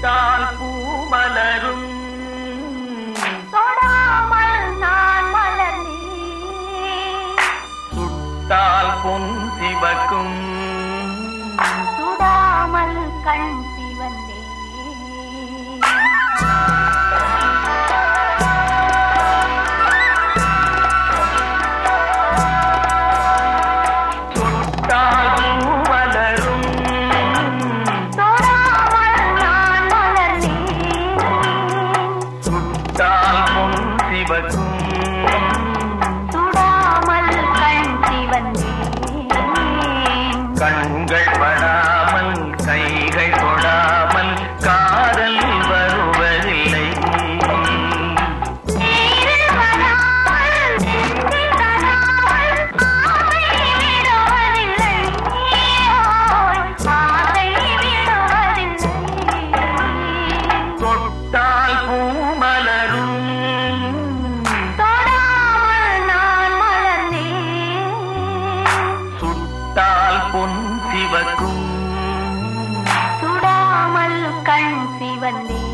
தொட்டால் பூமலரும். தொடாமல் நான் மலர் சுட்டால் பொன் சிவக்கும். சுடாமல் கண் बसूंगा சிவக்கும். சுடாமல் கண் சிவந்தே.